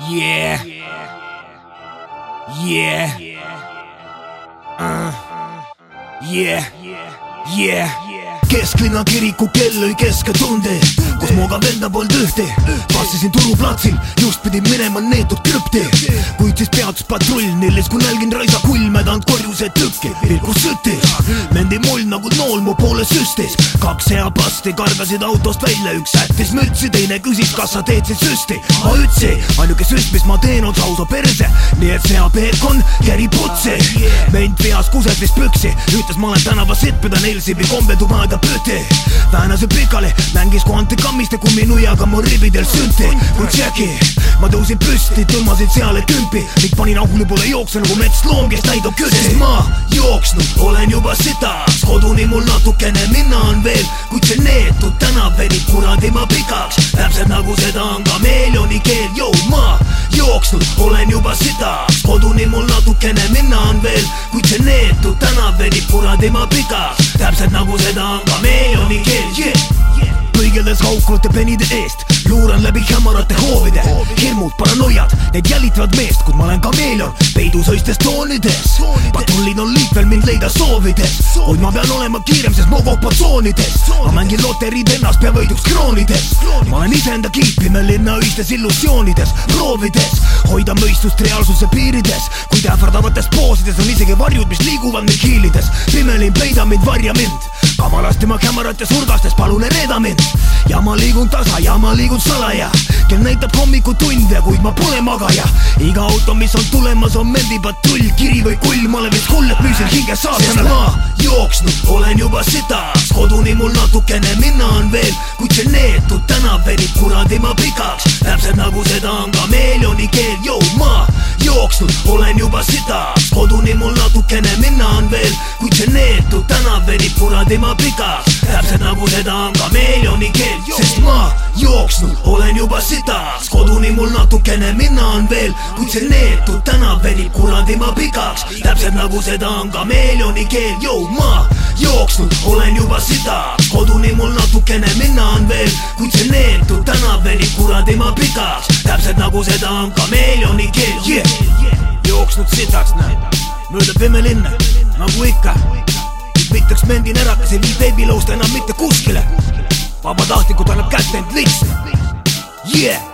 Yeah. Yeah. Uh. Yeah. Yeah. kesklinna kiriku kell lõi kesketunde, kus muga venda polnud ühte. passisin turuplatsil, just pidin minema neetud krüpti, kuid siis peatus patrull, nillis kui nälgin raisa kullmedanud korjuse tükki, vilkus süti. mendi mull nagu nool mu poole süstis, kaks hea pasti kargasid autost välja, üks sättis mütsi, teine küsis, kas sa teed siis süsti. ma ütlesin, ainuke süst, mis ma teen, on sausa perse, nii et sea peekon kerib otsi. ment peas kusetis püksi, ütles ma olen tänavas sitt, pidan Elsibi kombetubaga püti. väänasin pikali, mängis kui kammiste kumminuiaga mu ribidel sünti, kui tšeki. ma tõusin püsti, tõmbasin seale kümpi ning panin ahuli poole jooksu nagu metsloom, kes näitab kütti. ma jooksnud olen juba sitaks, koduni mul natukene minna on veel, kuid see neetud tänav venib kuradi ma pikaks. täpselt nagu seda on kameeleoni keel, jõu ma jooksnud olen juba sitaks, koduni mul natukene minna on veel, kuid see neetud tänav venib kuradi ma pikaks. täpselt nagu seda on kameeleoni keel, yeah haukrute penide eest. Luuran läbi hämarate hoovide. Hirmud, paranoiad, need jälitavad meest, kuid ma olen kameeleon peidusõistes toonides. Patrullid on liikvel mind leida soovides. Kuid ma pean olema kiirem, sest ma okupatsioonides ma mängin loteriid ennast pea võiduks kroonides. Ma olen iseenda kiipime linnaöistes illusioonides proovides. Hoida mõistust reaalsuse piirides. Kuid ähvardavates poosides on isegi varjud, mis liiguvad meil hiilides. Pimelin peida mind, varja mind kamalasti ma kämarates urgastes palun reeda mind. Ja ma liigun tasa ja ma liigun salaja. Kell näitab hommikutunde, kuid ma pole magaja. Iga auto, mis on tulemas, on mendipatrull, kiri või kull, ma olen vist hull, et müüsin hinge saatanale ma jooksnud olen juba sitas, koduni mul natukene minna on veel, kuid see neetud tänav venib kuradi ma pikaks, täpselt nagu seda on kameeleoni keel, jõu ma jooksnud olen juba sitas, koduni mul natukene minna on veel, neetud tänav venib kuradi ma pikaks, täpselt nagu seda on kameeleoni keel, sest ma jooksnud olen juba sitas, koduni mul natukene minna on veel, kuid see neetud tänav venib kuradi ma pikaks, täpselt nagu seda on kameeleoni keel, jõu ma jooksnud olen juba sitas, koduni mul natukene minna on veel, kuid see neetud tänav venib kuradi ma pikaks, täpselt nagu seda on kameeleoni keel, yeah. jooksnud sitaks, näed, mööda pime linna, nagu ikka mitmeks mendin ära, kes ei vii beebilõust enam mitte kuskile. vabatahtlikult annab kätte end lihtsalt. Yeah